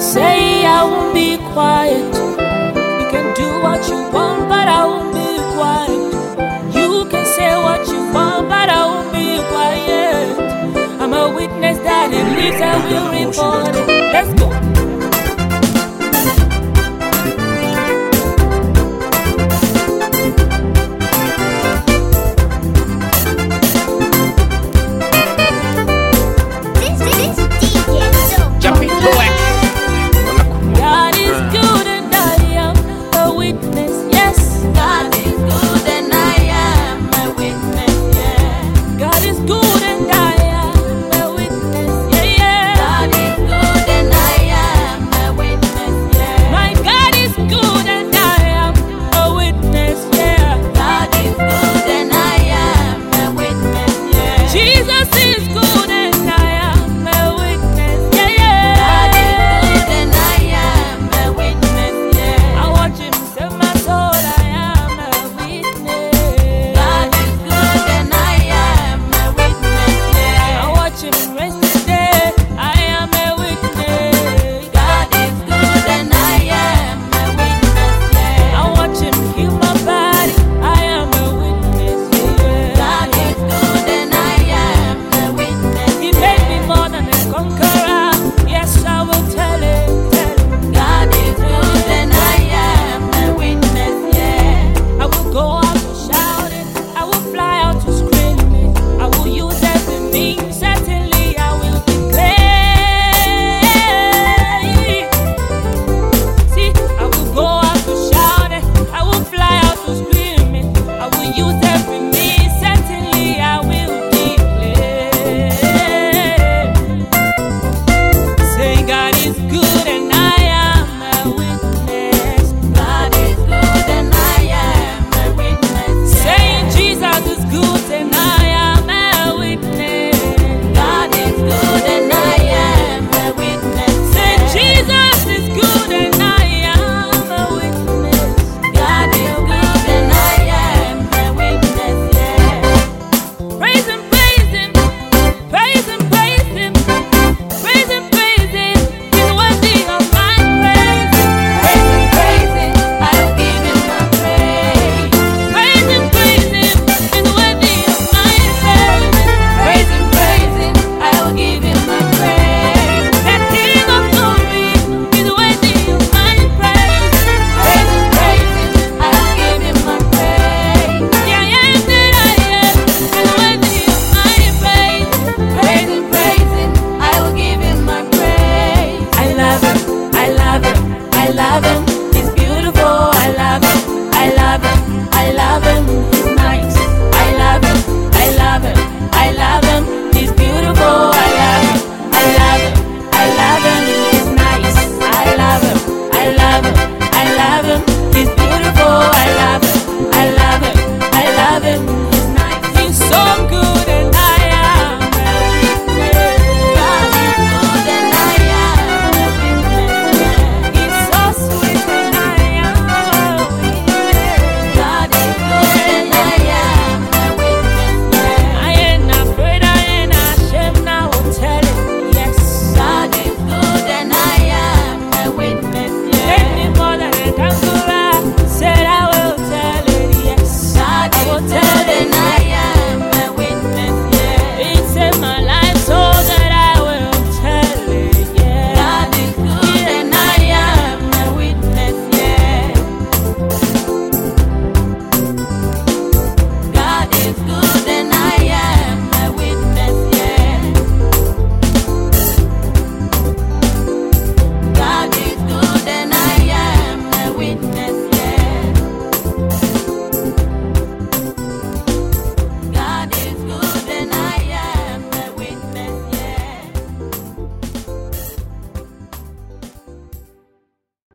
say I won't be quiet. You can do what you want, but I won't be quiet. You can say what you want, but I won't be quiet. I'm a witness that it lives, I will report it. Let's go.